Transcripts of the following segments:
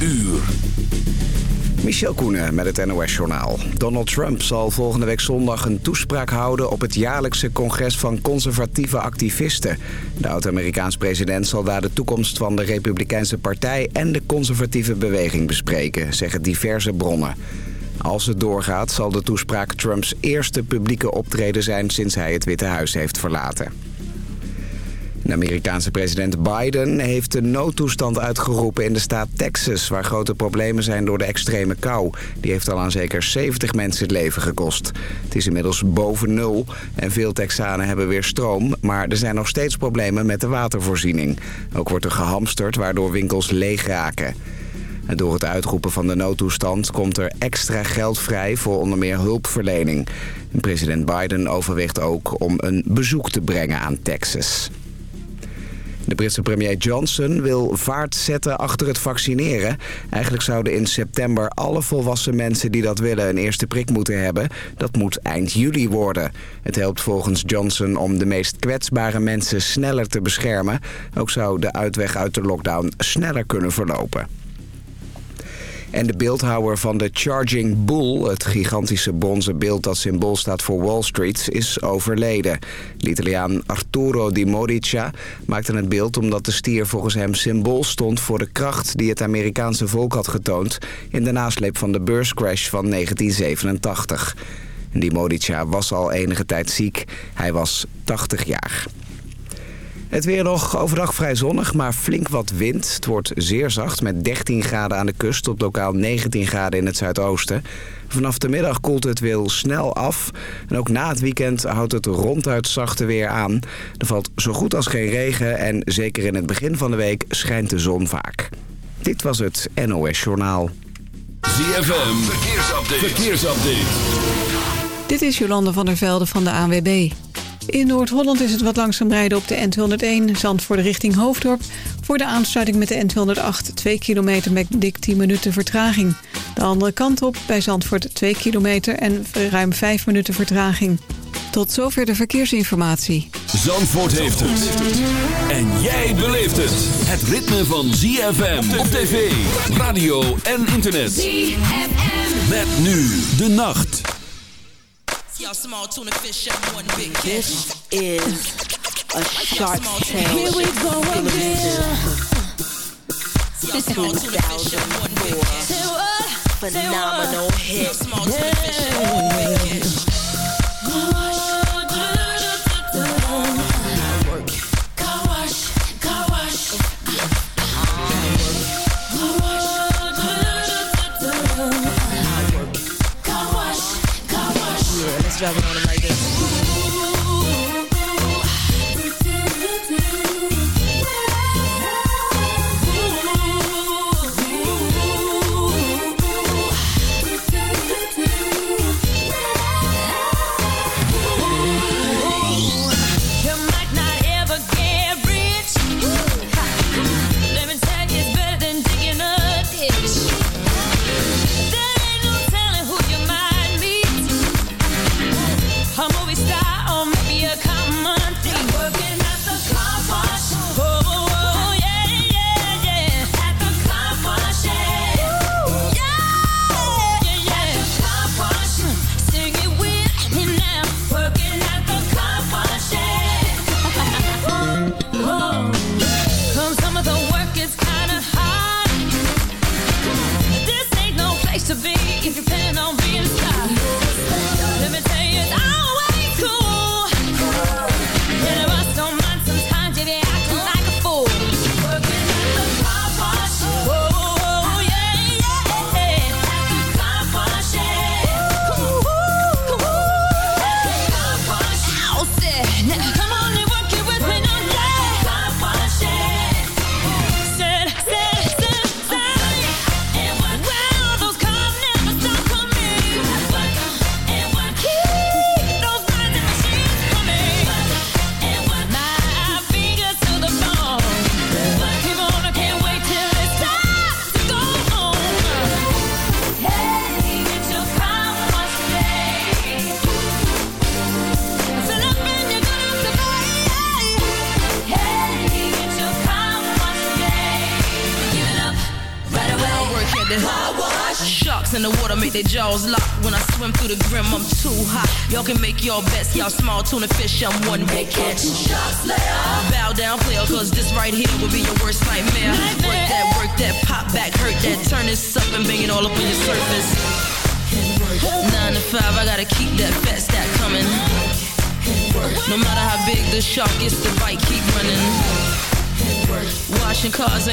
uur. Michel Koenen met het NOS-journaal. Donald Trump zal volgende week zondag een toespraak houden... op het jaarlijkse congres van conservatieve activisten. De oud-Amerikaans president zal daar de toekomst van de Republikeinse Partij... en de conservatieve beweging bespreken, zeggen diverse bronnen. Als het doorgaat zal de toespraak Trumps eerste publieke optreden zijn... sinds hij het Witte Huis heeft verlaten. De Amerikaanse president Biden heeft de noodtoestand uitgeroepen in de staat Texas... waar grote problemen zijn door de extreme kou. Die heeft al aan zeker 70 mensen het leven gekost. Het is inmiddels boven nul en veel Texanen hebben weer stroom... maar er zijn nog steeds problemen met de watervoorziening. Ook wordt er gehamsterd waardoor winkels leeg raken. En door het uitroepen van de noodtoestand komt er extra geld vrij voor onder meer hulpverlening. President Biden overweegt ook om een bezoek te brengen aan Texas. De Britse premier Johnson wil vaart zetten achter het vaccineren. Eigenlijk zouden in september alle volwassen mensen die dat willen een eerste prik moeten hebben. Dat moet eind juli worden. Het helpt volgens Johnson om de meest kwetsbare mensen sneller te beschermen. Ook zou de uitweg uit de lockdown sneller kunnen verlopen. En de beeldhouwer van de Charging Bull, het gigantische bronzen beeld dat symbool staat voor Wall Street, is overleden. De Italiaan Arturo Di Modica maakte het beeld omdat de stier volgens hem symbool stond voor de kracht die het Amerikaanse volk had getoond in de nasleep van de beurscrash van 1987. Di Modica was al enige tijd ziek. Hij was 80 jaar. Het weer nog overdag vrij zonnig, maar flink wat wind. Het wordt zeer zacht met 13 graden aan de kust tot lokaal 19 graden in het zuidoosten. Vanaf de middag koelt het weer snel af. En ook na het weekend houdt het ronduit zachte weer aan. Er valt zo goed als geen regen en zeker in het begin van de week schijnt de zon vaak. Dit was het NOS Journaal. ZFM, verkeersupdate. verkeersupdate. Dit is Jolande van der Velde van de ANWB. In Noord-Holland is het wat langzaam rijden op de N201 Zandvoort richting Hoofddorp. Voor de aansluiting met de N208 2 kilometer met dik 10 minuten vertraging. De andere kant op bij Zandvoort 2 kilometer en ruim 5 minuten vertraging. Tot zover de verkeersinformatie. Zandvoort heeft het. En jij beleeft het. Het ritme van ZFM op tv, radio en internet. ZFM. Met nu de nacht. Y'all small tuna fish and one big This is a shark tale. Here we go again. Y'all small tuna fish drop on them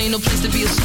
ain't no place to be a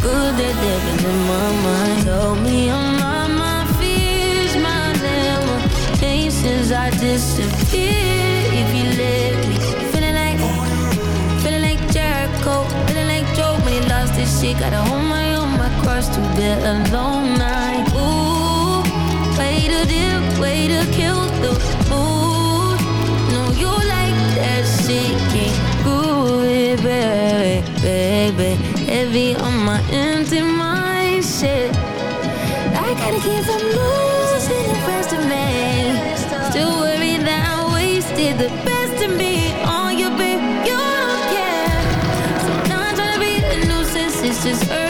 good at living in my mind. Told me all my, my fears, my there were places I disappear if you let me. Feeling like, feeling like Jericho, feeling like Joe when he lost his shit. Gotta hold my own, my cross through the alone night. Ooh, way to dip, way to kill the mood. No, you like that shit, can't do it, baby heavy on my empty mind. Shit, I gotta keep from losing the best of me. Still worry that I wasted the best of me on your babe. You don't care. So now I'm trying to be a nuisance. It's just hurt.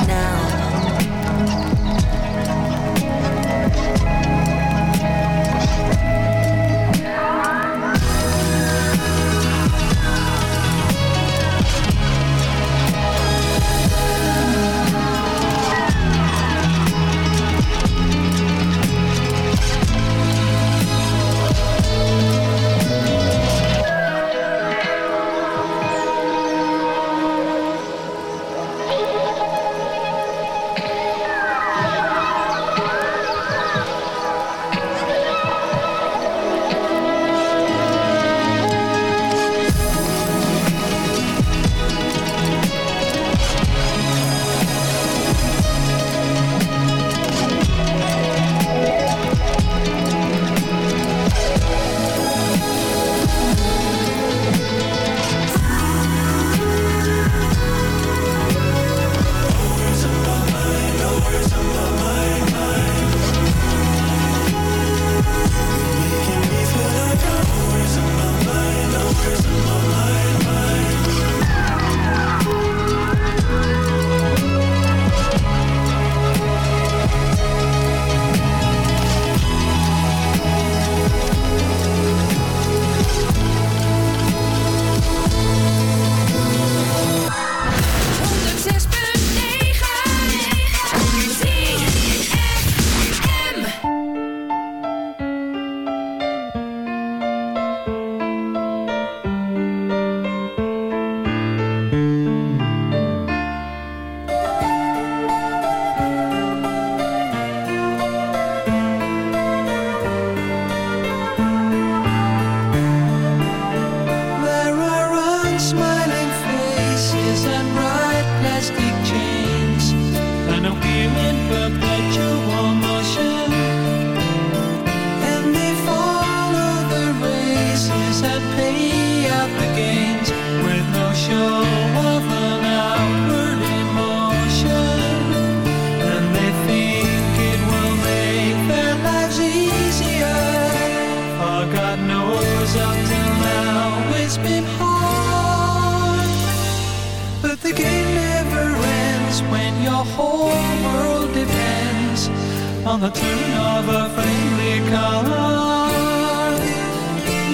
On the turn of a friendly car.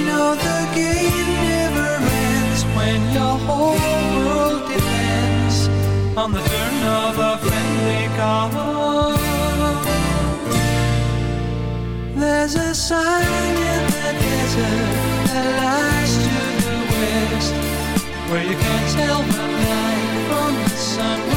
No, the game never ends when your whole world depends on the turn of a friendly car. There's a sign in the desert that lies to the west where you can't tell the night from the sunrise.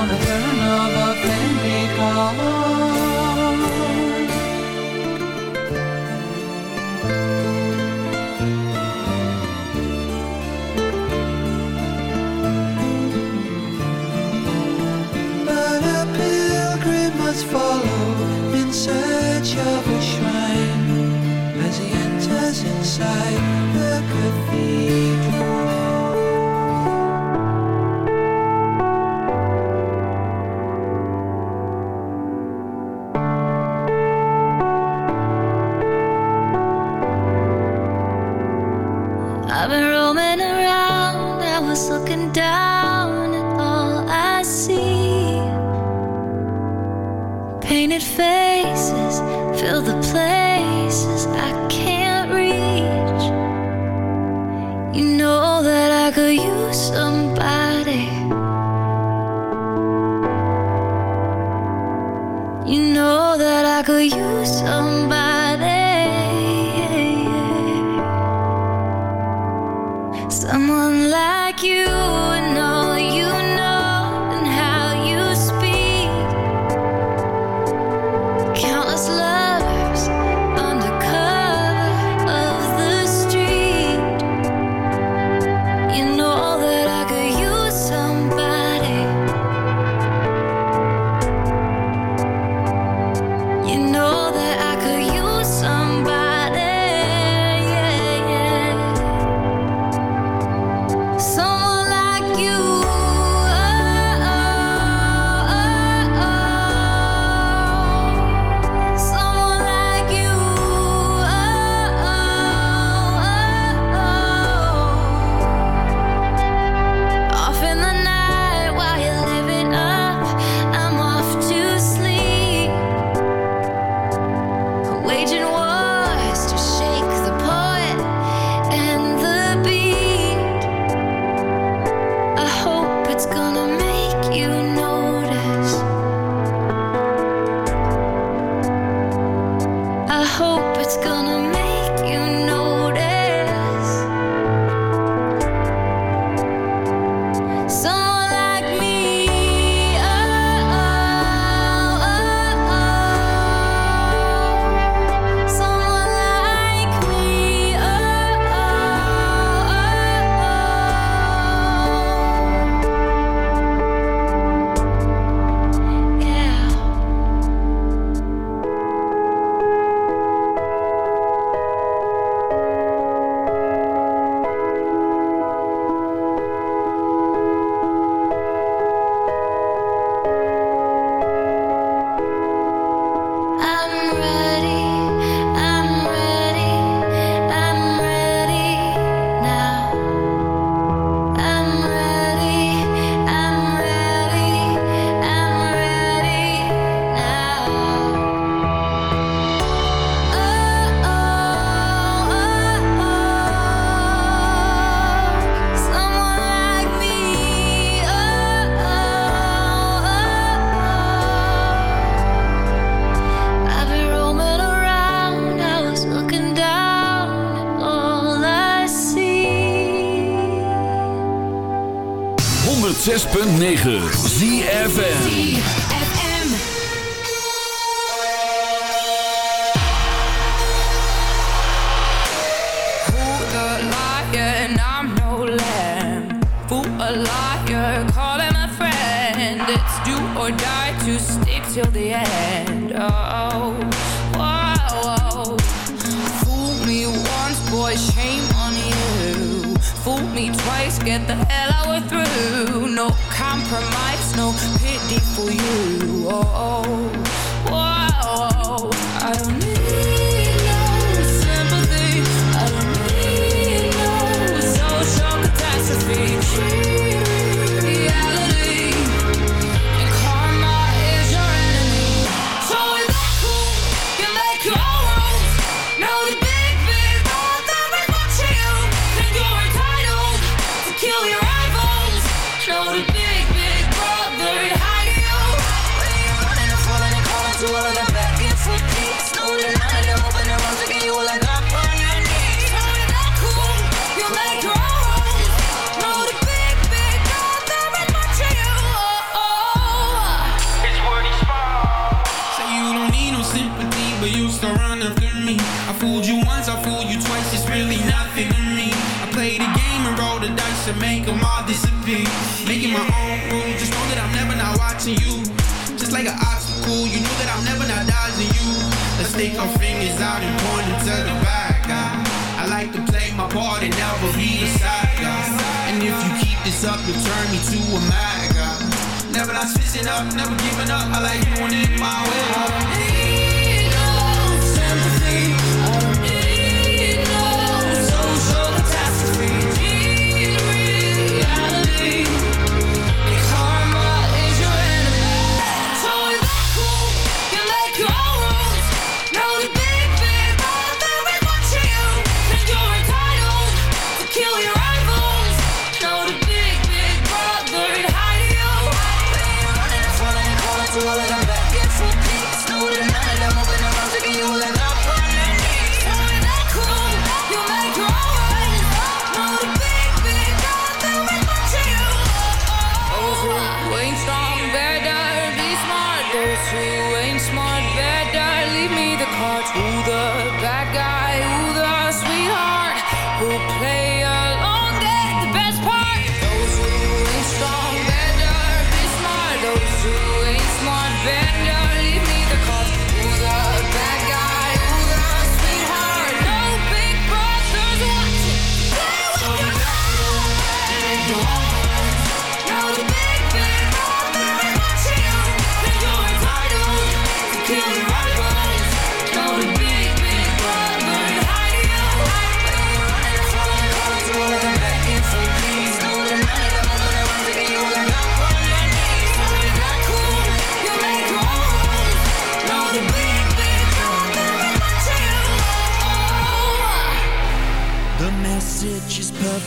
On the turn of a friendly car. But a pilgrim must follow in search of a shrine as he enters inside the cathedral. 106.9 ZFM till the end. Oh, fool me once, boy, shame on you. Fool me twice, get the hell compromise, no pity for you. Oh, oh. out and pointing to the back. I like to play my part and never be a side guy. And if you keep this up, you'll turn me to a mad guy. Never not switching up, never giving up. I like doing it my way.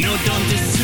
No, don't deceive.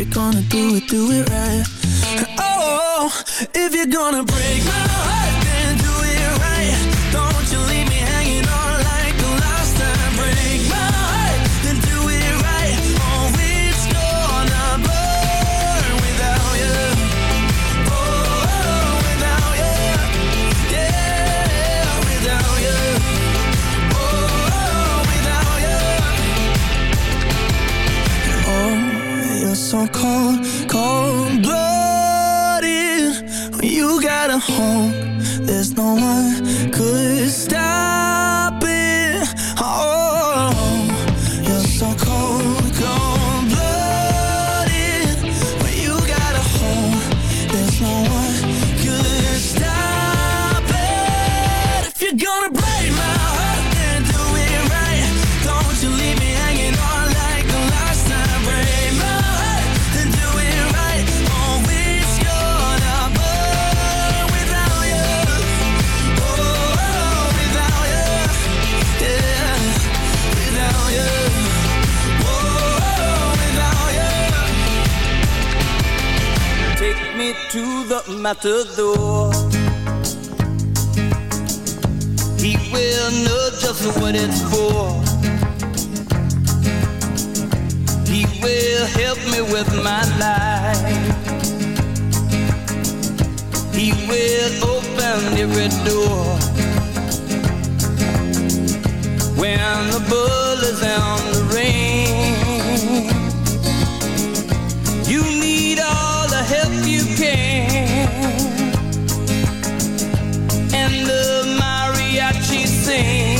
you're gonna do matador. He will know just what it's for. He will help me with my life. He will open every door. When the bull is on the rain. you need all the help you can. The mariachi sing.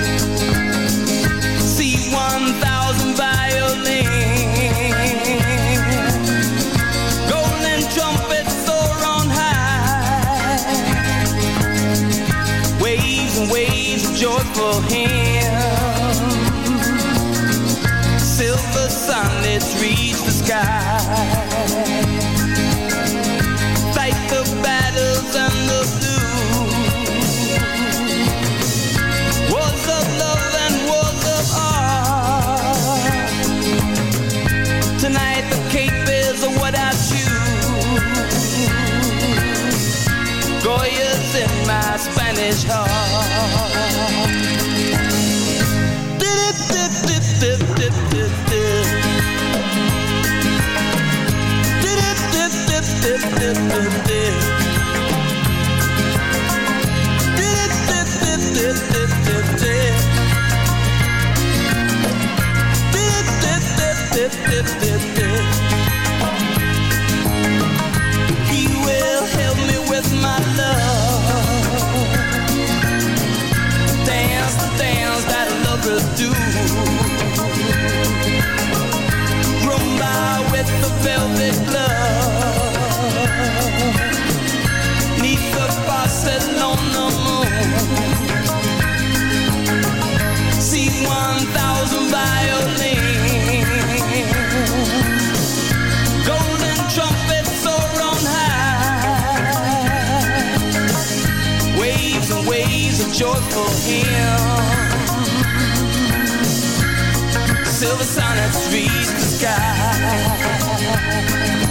Velvet glove. Neath the Barcelona moon. See one thousand violins. Golden trumpets soar on high. Waves and waves of joyful hymns. Silver sonnets reach the Take Yeah.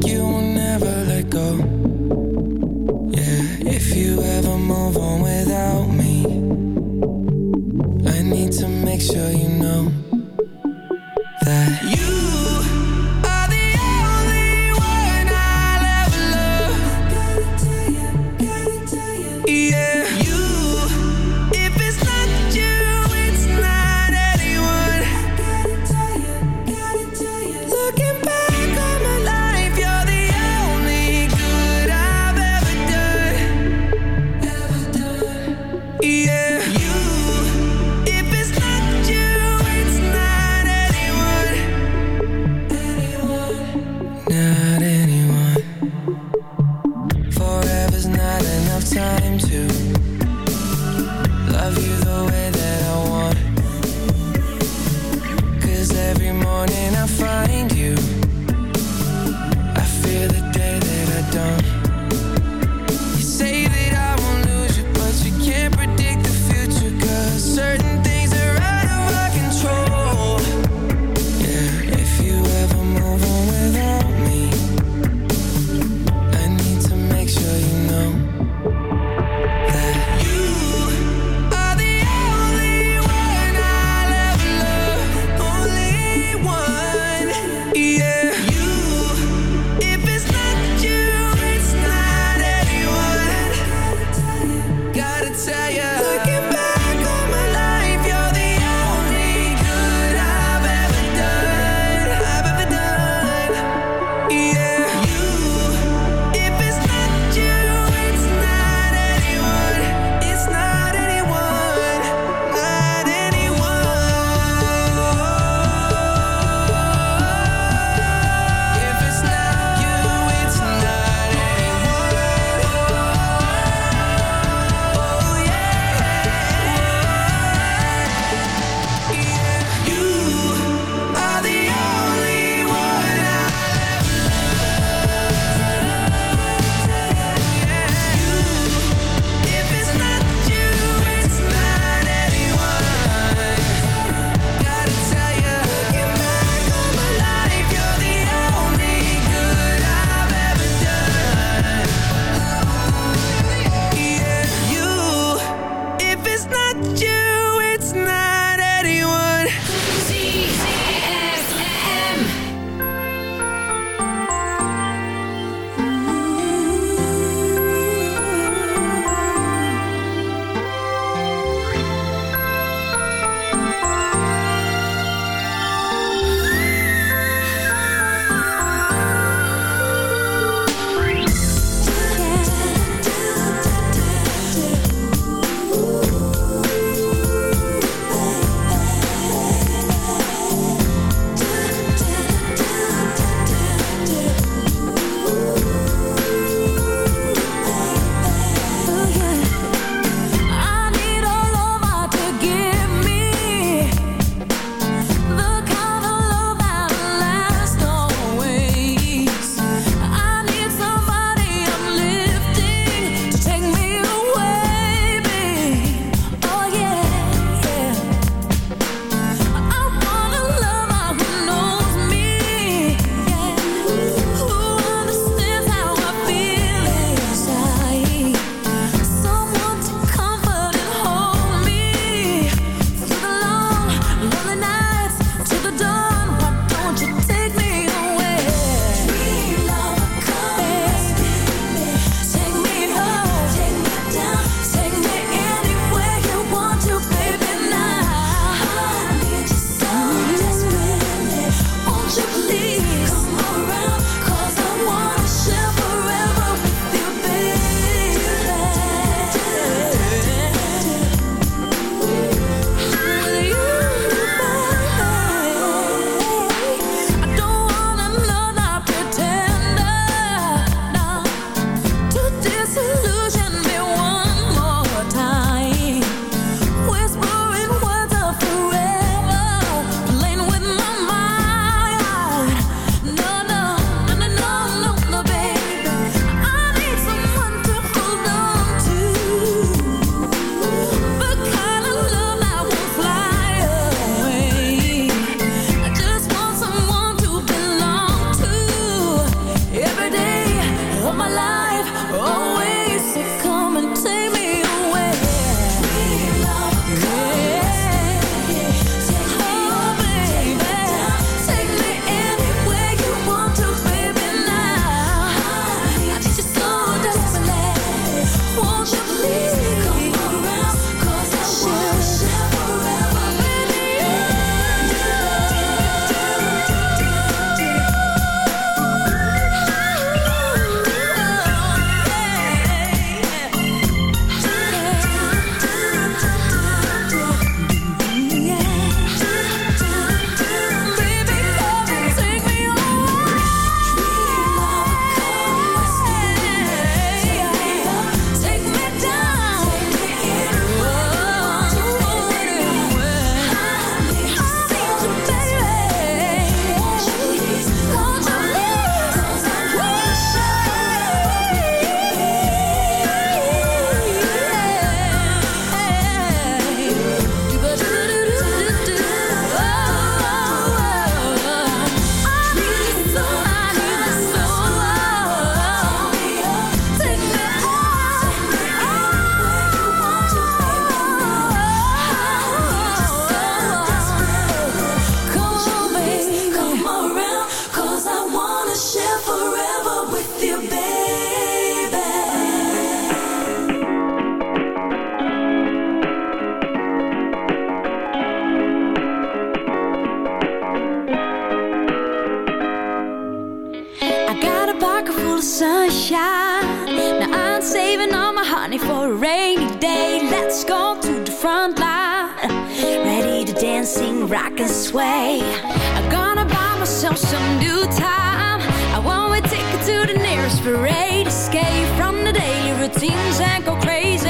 great escape from the daily routines and go crazy.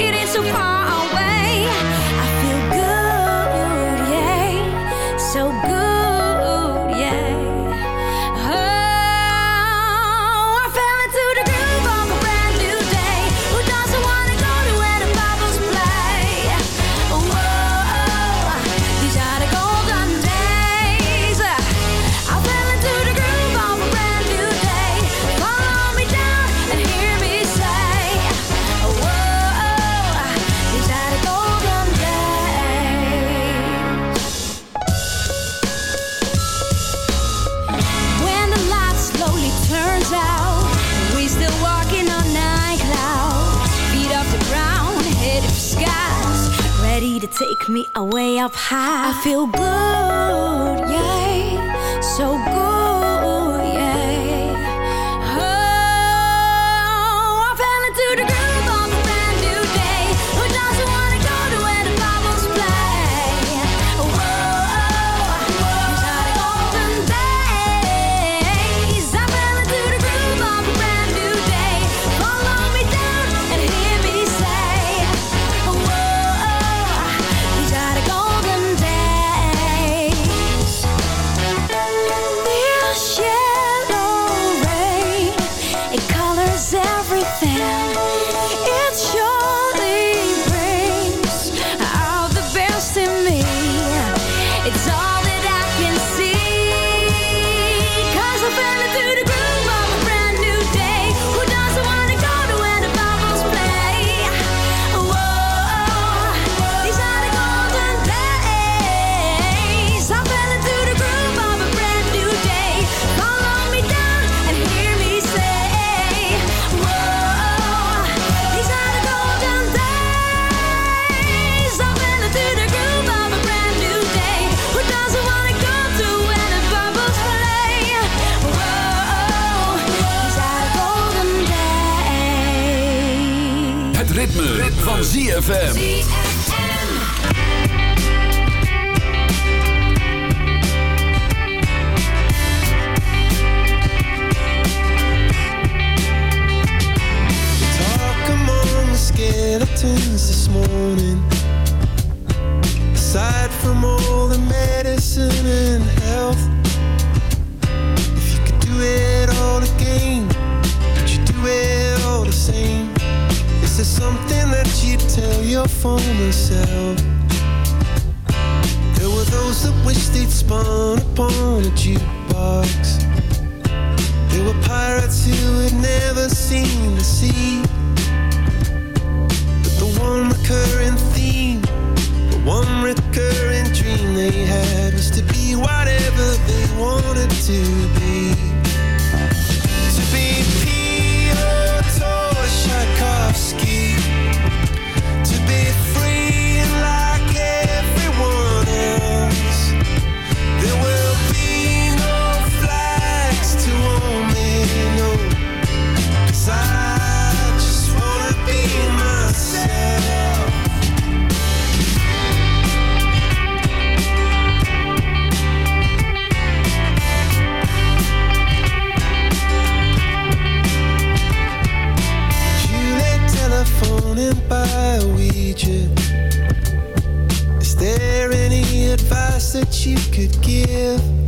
It is so far. me away up high. I feel good. That you could give?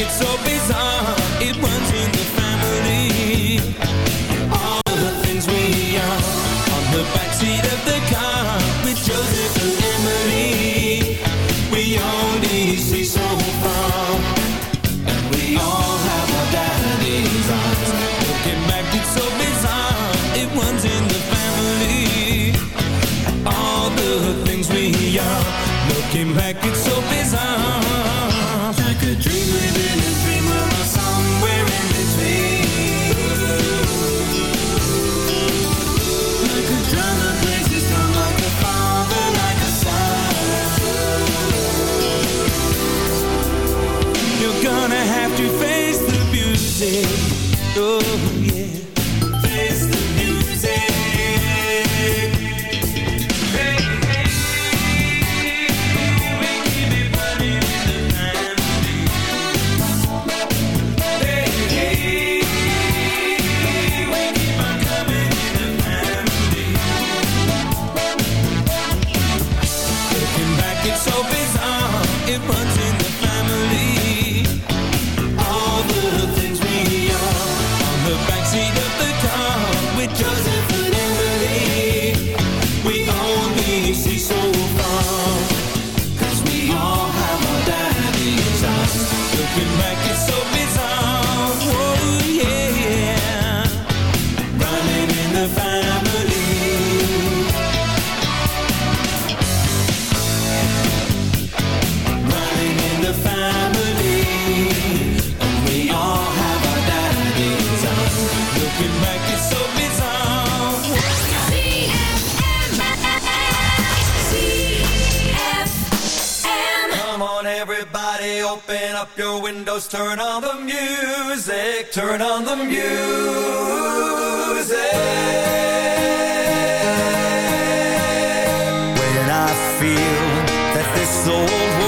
It's so bizarre. your windows, turn on the music, turn on the music. When I feel that this old world